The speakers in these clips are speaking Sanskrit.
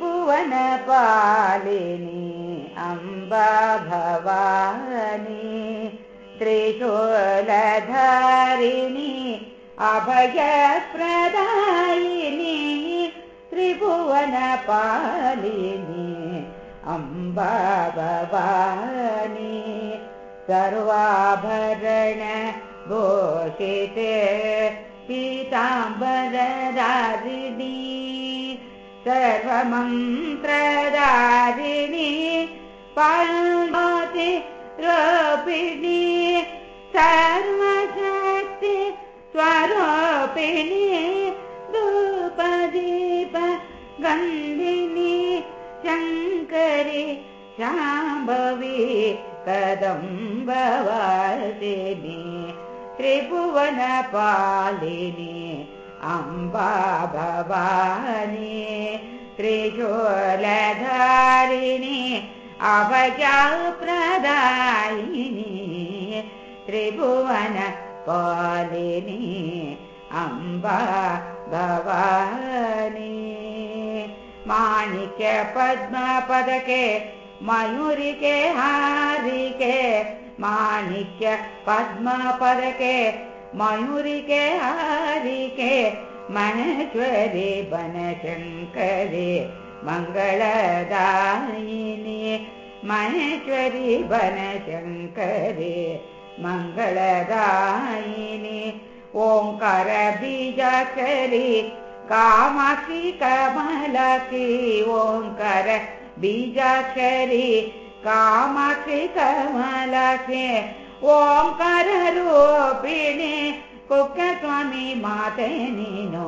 त्रिभुवनपालिनी अम्बा भवानी त्रिशूलधारिणी अभयप्रदायिनी त्रिभुवनपालिनी अम्बा भवानी। सर्वाभरण भूषिते पीताम्बरदारिणी सर्वमन्त्रदारिणी पार्वती रोपिणी सर्वशक्ति स्वरूपिणी धूपदीप गन्धिनी शङ्करि शाम्भवी कदम्बवासिनी त्रिभुवनपालिनी अम्बा भवानी त्रिशूलधारिणी अभयप्रदायिनी त्रिभुवनपालिनी अम्बा भवानी। माणिक्य पद्मपदके मयूरिके हारिके माणिक्य पद्मपदके मयूरिके हारिके महेश्वरि बनशङ्करि मङ्गलदायिनि महेश्वरि बनशङ्करि मङ्गलदायिनि ओङ्कारबीजाक्षरि कामाक्षि कमलक्षि ओङ्कार बीजाक्षरि कामाक्षि कमलक्षि ओङ्काररूपिणि कुक्कस्वामी माते नीनो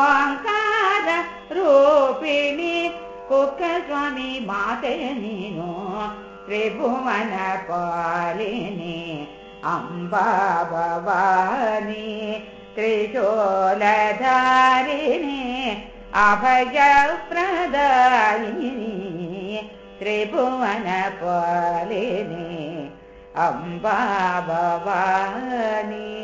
ओङ्कार रूपिणि कुक्कस्वामी माते नीनो त्रिभुवनपालिनि अम्बा भवानी त्रिशूलधारिणी अभयप्रदायिनी त्रिभुवनपालिनी अम्बा भवानी